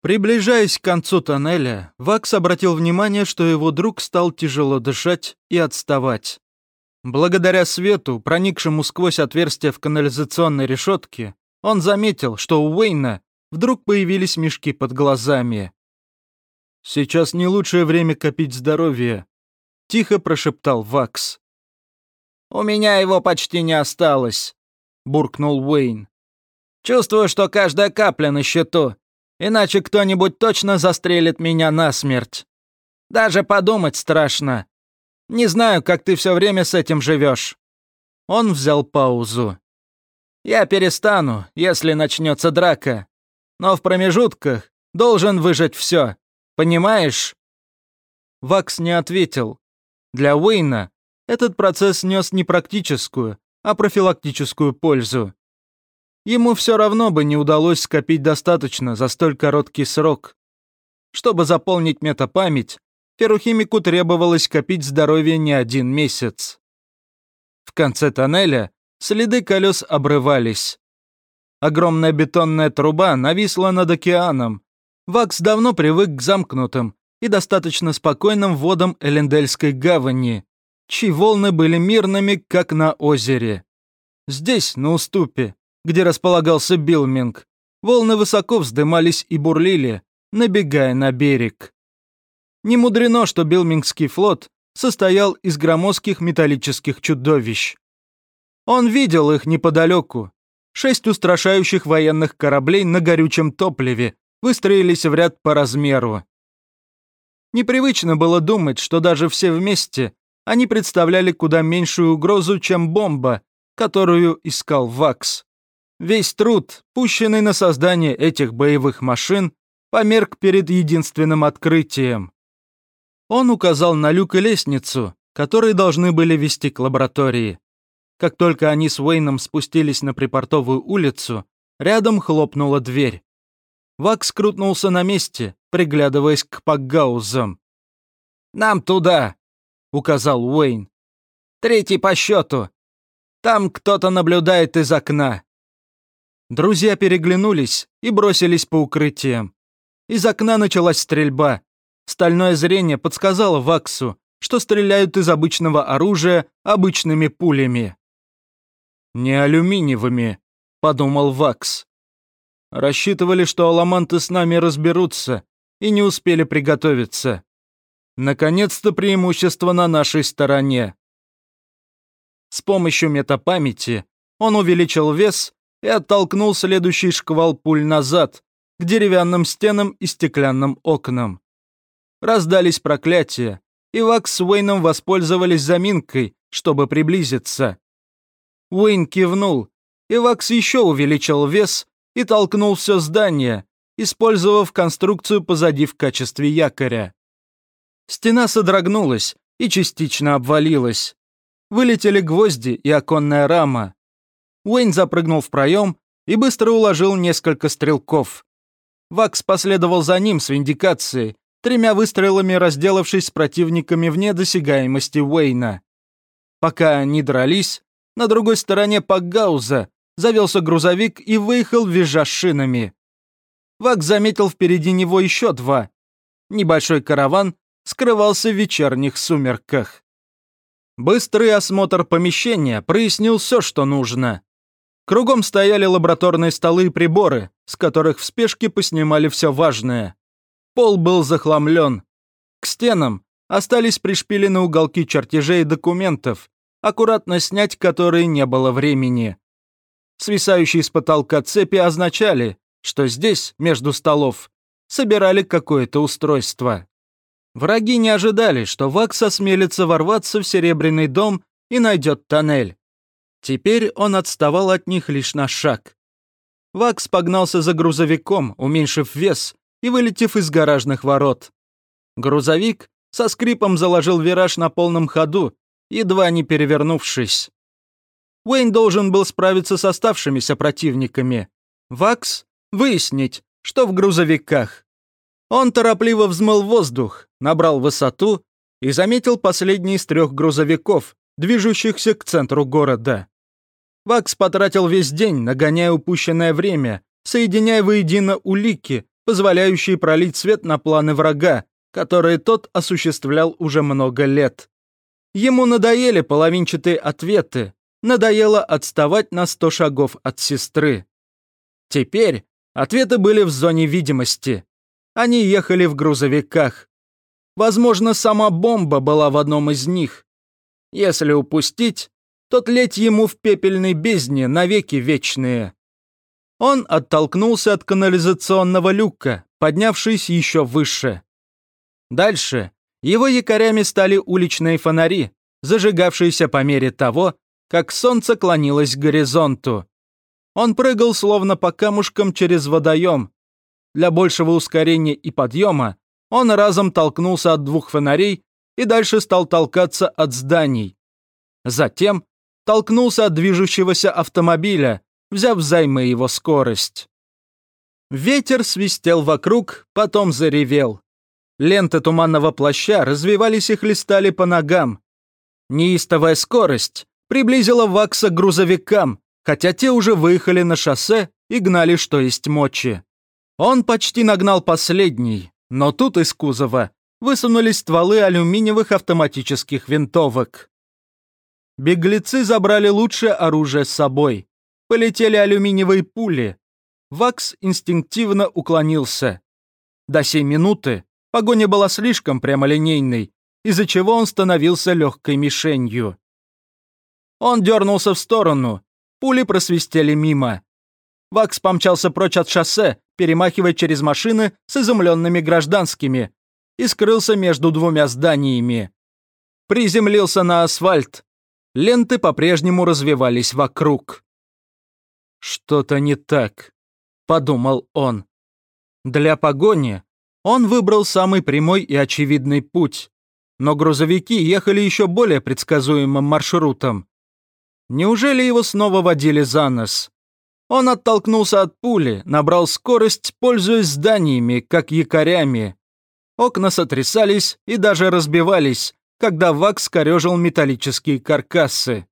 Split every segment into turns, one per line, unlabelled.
Приближаясь к концу тоннеля, Вакс обратил внимание, что его друг стал тяжело дышать и отставать. Благодаря свету, проникшему сквозь отверстие в канализационной решетке, он заметил, что у Уэйна вдруг появились мешки под глазами. «Сейчас не лучшее время копить здоровье», — тихо прошептал Вакс.
«У меня его почти не осталось», — буркнул Уэйн. «Чувствую, что каждая капля на счету, иначе кто-нибудь точно застрелит меня насмерть. Даже подумать страшно. Не знаю, как ты все время с этим живешь». Он взял паузу. «Я перестану, если начнется драка. Но в промежутках должен выжить все. Понимаешь?»
Вакс не ответил. Для Уэйна этот процесс нес не практическую, а профилактическую пользу. Ему все равно бы не удалось скопить достаточно за столь короткий срок. Чтобы заполнить метапамять, Ферухимику требовалось копить здоровье не один месяц. В конце тоннеля следы колес обрывались. Огромная бетонная труба нависла над океаном. Вакс давно привык к замкнутым и достаточно спокойным водам Элендельской гавани, чьи волны были мирными, как на озере. Здесь, на уступе, где располагался Билминг, волны высоко вздымались и бурлили, набегая на берег. Не мудрено, что Билмингский флот состоял из громоздких металлических чудовищ. Он видел их неподалеку. Шесть устрашающих военных кораблей на горючем топливе выстроились в ряд по размеру. Непривычно было думать, что даже все вместе они представляли куда меньшую угрозу, чем бомба, которую искал Вакс. Весь труд, пущенный на создание этих боевых машин, померк перед единственным открытием. Он указал на люк и лестницу, которые должны были вести к лаборатории. Как только они с Уэйном спустились на припортовую улицу, рядом хлопнула дверь. Вакс крутнулся на месте, приглядываясь к пакгаузам.
«Нам туда!» — указал Уэйн. «Третий по счету. Там кто-то наблюдает из окна».
Друзья переглянулись и бросились по укрытиям. Из окна началась стрельба, Стальное зрение подсказало Ваксу, что стреляют из обычного оружия обычными пулями. «Не алюминиевыми», — подумал Вакс. Рассчитывали, что аламанты с нами разберутся, и не успели приготовиться. Наконец-то преимущество на нашей стороне. С помощью метапамяти он увеличил вес и оттолкнул следующий шквал пуль назад, к деревянным стенам и стеклянным окнам раздались проклятия, и Вакс с Уэйном воспользовались заминкой, чтобы приблизиться. Уэйн кивнул, и Вакс еще увеличил вес и толкнул все здание, использовав конструкцию позади в качестве якоря. Стена содрогнулась и частично обвалилась. Вылетели гвозди и оконная рама. Уэйн запрыгнул в проем и быстро уложил несколько стрелков. Вакс последовал за ним с виндикацией, тремя выстрелами разделавшись с противниками вне досягаемости Уэйна. Пока они дрались, на другой стороне Пакгауза завелся грузовик и выехал, визжа шинами. Вак заметил впереди него еще два. Небольшой караван скрывался в вечерних сумерках. Быстрый осмотр помещения прояснил все, что нужно. Кругом стояли лабораторные столы и приборы, с которых в спешке поснимали все важное. Пол был захламлен. К стенам остались пришпилены уголки чертежей и документов, аккуратно снять которые не было времени. Свисающие с потолка цепи означали, что здесь, между столов, собирали какое-то устройство. Враги не ожидали, что Вакс осмелится ворваться в Серебряный дом и найдет тоннель. Теперь он отставал от них лишь на шаг. Вакс погнался за грузовиком, уменьшив вес, и вылетев из гаражных ворот. Грузовик со скрипом заложил вираж на полном ходу, едва не перевернувшись. Уэйн должен был справиться с оставшимися противниками. Вакс — выяснить, что в грузовиках. Он торопливо взмыл воздух, набрал высоту и заметил последний из трех грузовиков, движущихся к центру города. Вакс потратил весь день, нагоняя упущенное время, соединяя воедино улики, позволяющие пролить свет на планы врага, которые тот осуществлял уже много лет. Ему надоели половинчатые ответы, надоело отставать на сто шагов от сестры. Теперь ответы были в зоне видимости. Они ехали в грузовиках. Возможно, сама бомба была в одном из них. Если упустить, то тлеть ему в пепельной бездне навеки вечные. Он оттолкнулся от канализационного люка, поднявшись еще выше. Дальше его якорями стали уличные фонари, зажигавшиеся по мере того, как солнце клонилось к горизонту. Он прыгал словно по камушкам через водоем. Для большего ускорения и подъема он разом толкнулся от двух фонарей и дальше стал толкаться от зданий. Затем толкнулся от движущегося автомобиля, взяв взаймы его скорость. Ветер свистел вокруг, потом заревел. Ленты туманного плаща развивались и хлестали по ногам. Неистовая скорость приблизила Вакса к грузовикам, хотя те уже выехали на шоссе и гнали что есть мочи. Он почти нагнал последний, но тут из кузова высунулись стволы алюминиевых автоматических винтовок. Беглецы забрали лучшее оружие с собой. Полетели алюминиевые пули. Вакс инстинктивно уклонился. До сей минуты Погоня была слишком прямолинейной, из-за чего он становился легкой мишенью. Он дернулся в сторону, пули просвистели мимо. Вакс помчался прочь от шоссе, перемахивая через машины с изумленными гражданскими, и скрылся между двумя зданиями. Приземлился на асфальт. Ленты по-прежнему развивались вокруг. «Что-то не так», — подумал он. Для погони он выбрал самый прямой и очевидный путь, но грузовики ехали еще более предсказуемым маршрутом. Неужели его снова водили за нос? Он оттолкнулся от пули, набрал скорость, пользуясь зданиями, как якорями. Окна сотрясались и даже разбивались, когда Вакс корежил металлические каркасы.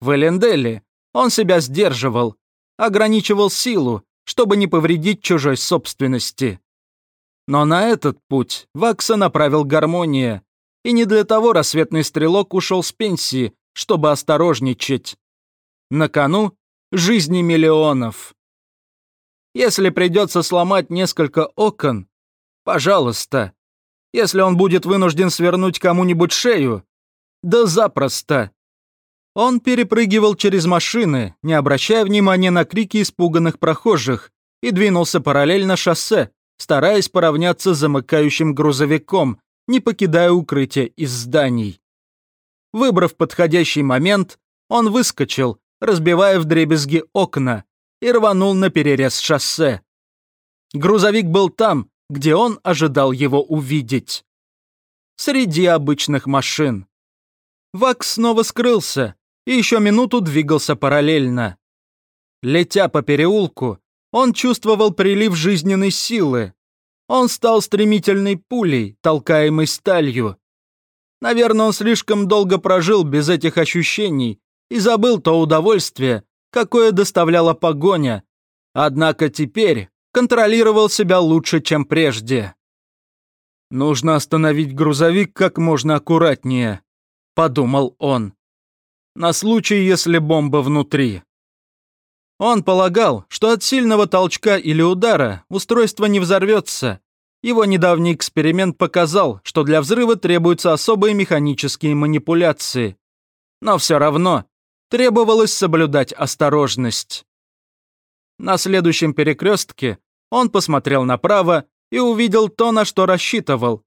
В Эленделе он себя сдерживал, ограничивал силу, чтобы не повредить чужой собственности. Но на этот путь Вакса направил гармония. И не для того рассветный стрелок ушел с пенсии, чтобы осторожничать. На кону жизни миллионов. Если придется сломать несколько окон, пожалуйста. Если он будет вынужден свернуть кому-нибудь шею, да запросто. Он перепрыгивал через машины, не обращая внимания на крики испуганных прохожих, и двинулся параллельно шоссе, стараясь поравняться с замыкающим грузовиком, не покидая укрытия из зданий. Выбрав подходящий момент, он выскочил, разбивая вдребезги окна, и рванул на перерез шоссе. Грузовик был там, где он ожидал его увидеть. Среди обычных машин. Вакс снова скрылся и еще минуту двигался параллельно. Летя по переулку, он чувствовал прилив жизненной силы. Он стал стремительной пулей, толкаемой сталью. Наверное, он слишком долго прожил без этих ощущений и забыл то удовольствие, какое доставляла погоня. Однако теперь контролировал себя лучше, чем прежде. «Нужно остановить грузовик как можно аккуратнее», — подумал он. «На случай, если бомба внутри». Он полагал, что от сильного толчка или удара устройство не взорвется. Его недавний эксперимент показал, что для взрыва требуются особые механические манипуляции. Но все равно требовалось соблюдать осторожность. На следующем перекрестке он посмотрел направо и увидел то, на что рассчитывал.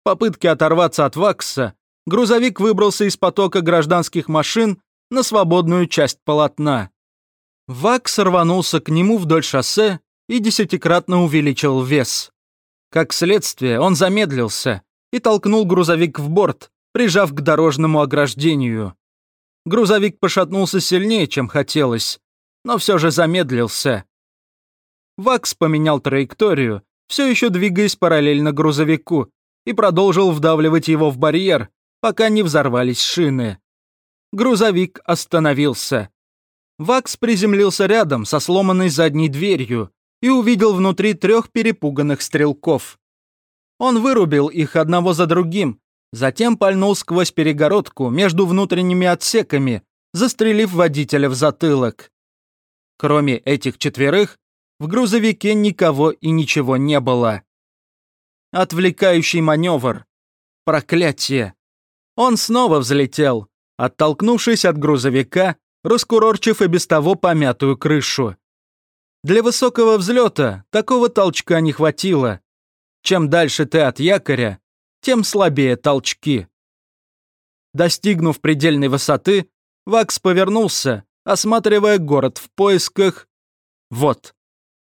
В попытке оторваться от вакса, грузовик выбрался из потока гражданских машин на свободную часть полотна. Вакс рванулся к нему вдоль шоссе и десятикратно увеличил вес. Как следствие, он замедлился и толкнул грузовик в борт, прижав к дорожному ограждению. Грузовик пошатнулся сильнее, чем хотелось, но все же замедлился. Вакс поменял траекторию, все еще двигаясь параллельно грузовику, и продолжил вдавливать его в барьер, пока не взорвались шины. Грузовик остановился. Вакс приземлился рядом со сломанной задней дверью, и увидел внутри трех перепуганных стрелков. Он вырубил их одного за другим, затем пальнул сквозь перегородку между внутренними отсеками, застрелив водителя в затылок. Кроме этих четверых, в грузовике никого и ничего не было. Отвлекающий маневр. Проклятие. Он снова взлетел, оттолкнувшись от грузовика, раскурорчив и без того помятую крышу. Для высокого взлета такого толчка не хватило. Чем дальше ты от якоря, тем слабее толчки. Достигнув предельной высоты, Вакс повернулся, осматривая город в поисках... Вот.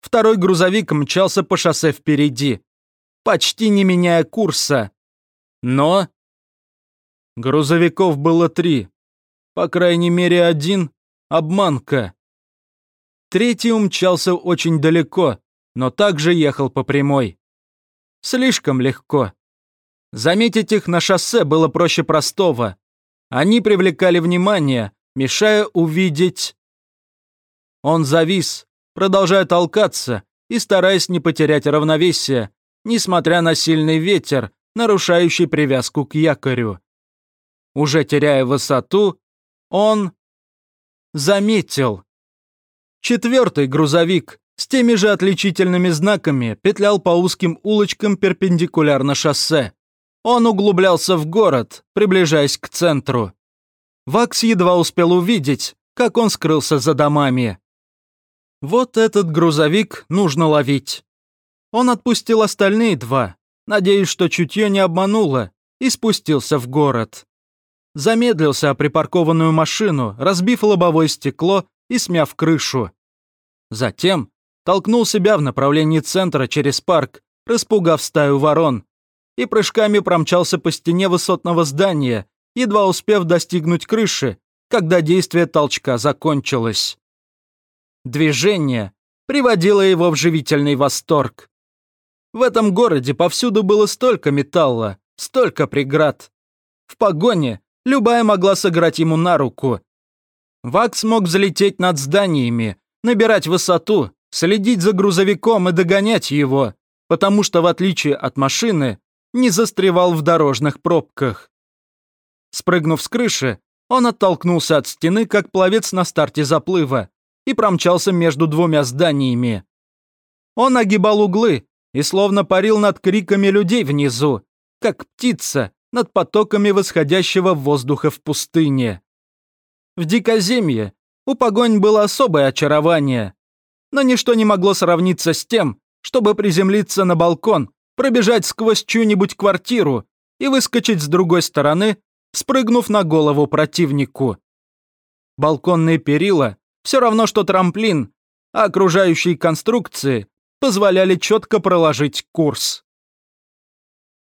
Второй грузовик мчался по шоссе впереди, почти не меняя курса. Но... Грузовиков было три. По крайней мере, один — обманка. Третий умчался очень далеко, но также ехал по прямой. Слишком легко. Заметить их на шоссе было проще простого. Они привлекали внимание, мешая увидеть... Он завис, продолжая толкаться и стараясь не потерять равновесие, несмотря на сильный ветер, нарушающий привязку к якорю. Уже теряя высоту, он заметил. Четвертый грузовик с теми же отличительными знаками петлял по узким улочкам перпендикулярно шоссе. Он углублялся в город, приближаясь к центру. Вакс едва успел увидеть, как он скрылся за домами. Вот этот грузовик нужно ловить. Он отпустил остальные два, надеясь, что чутье не обмануло, и спустился в город замедлился о припаркованную машину, разбив лобовое стекло и смяв крышу. Затем толкнул себя в направлении центра через парк, распугав стаю ворон, и прыжками промчался по стене высотного здания, едва успев достигнуть крыши, когда действие толчка закончилось. Движение приводило его в живительный восторг. В этом городе повсюду было столько металла, столько преград. В погоне Любая могла сыграть ему на руку. Вакс мог взлететь над зданиями, набирать высоту, следить за грузовиком и догонять его, потому что, в отличие от машины, не застревал в дорожных пробках. Спрыгнув с крыши, он оттолкнулся от стены, как пловец на старте заплыва, и промчался между двумя зданиями. Он огибал углы и словно парил над криками людей внизу, как птица, над потоками восходящего воздуха в пустыне. В дикоземье у погонь было особое очарование, но ничто не могло сравниться с тем, чтобы приземлиться на балкон, пробежать сквозь чью-нибудь квартиру и выскочить с другой стороны, спрыгнув на голову противнику. Балконные перила все равно, что трамплин, а окружающие конструкции позволяли четко проложить курс.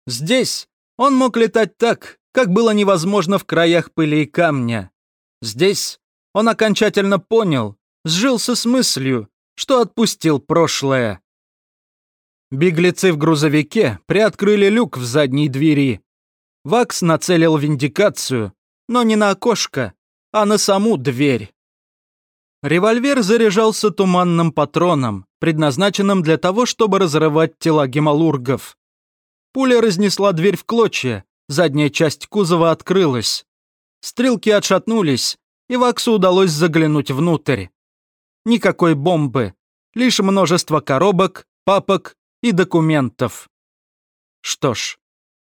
Здесь он мог летать так, как было невозможно в краях пыли и камня. Здесь он окончательно понял, сжился с мыслью, что отпустил прошлое. Беглецы в грузовике приоткрыли люк в задней двери. Вакс нацелил виндикацию, но не на окошко, а на саму дверь. Револьвер заряжался туманным патроном, предназначенным для того, чтобы разрывать тела гемалургов. Пуля разнесла дверь в клочья, задняя часть кузова открылась. Стрелки отшатнулись, и Ваксу удалось заглянуть внутрь. Никакой бомбы, лишь множество коробок, папок и документов. Что ж,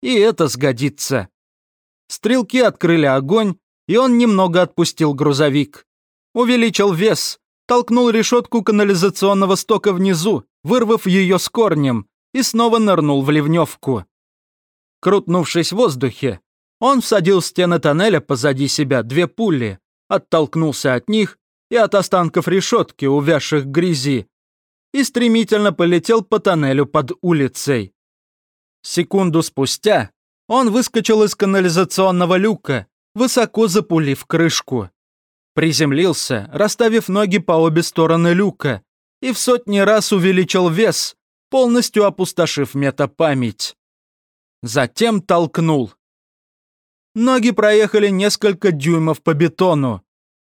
и это сгодится. Стрелки открыли огонь, и он немного отпустил грузовик. Увеличил вес, толкнул решетку канализационного стока внизу, вырвав ее с корнем, и снова нырнул в ливневку. Крутнувшись в воздухе, он всадил в стены тоннеля позади себя две пули, оттолкнулся от них и от останков решетки, увязших грязи, и стремительно полетел по тоннелю под улицей. Секунду спустя он выскочил из канализационного люка, высоко запулив крышку. Приземлился, расставив ноги по обе стороны люка, и в сотни раз увеличил вес, полностью опустошив метапамять. Затем толкнул. Ноги проехали несколько дюймов по бетону.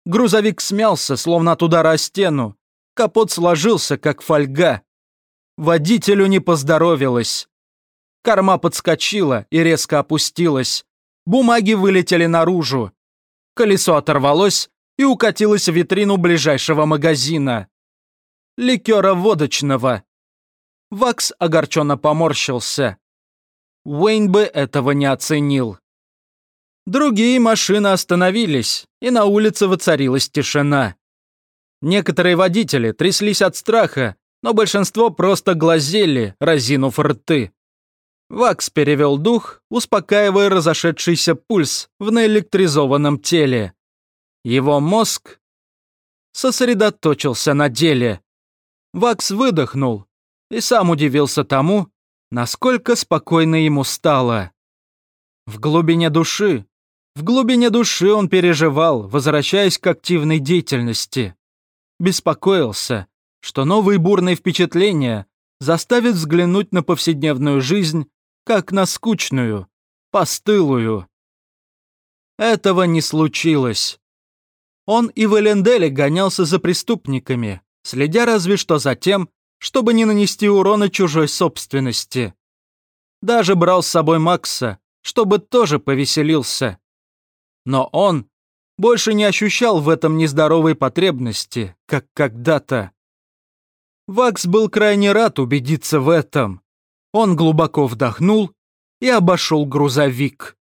Грузовик смялся, словно от удара о стену. Капот сложился, как фольга, Водителю не поздоровилось. Корма подскочила и резко опустилась. Бумаги вылетели наружу. Колесо оторвалось и укатилось в витрину ближайшего магазина. Ликера водочного. Вакс огорченно поморщился. Уэйн бы этого не оценил. Другие машины остановились, и на улице воцарилась тишина. Некоторые водители тряслись от страха, но большинство просто глазели, разинув рты. Вакс перевел дух, успокаивая разошедшийся пульс в наэлектризованном теле. Его мозг сосредоточился на деле. Вакс выдохнул и сам удивился тому, насколько спокойно ему стало. В глубине души, в глубине души он переживал, возвращаясь к активной деятельности. Беспокоился, что новые бурные впечатления заставят взглянуть на повседневную жизнь как на скучную, постылую. Этого не случилось. Он и в Эленделе гонялся за преступниками, следя разве что за тем, чтобы не нанести урона чужой собственности. Даже брал с собой Макса, чтобы тоже повеселился. Но он больше не ощущал в этом нездоровой потребности, как когда-то. Вакс был крайне рад убедиться в этом. Он глубоко вдохнул и обошел грузовик.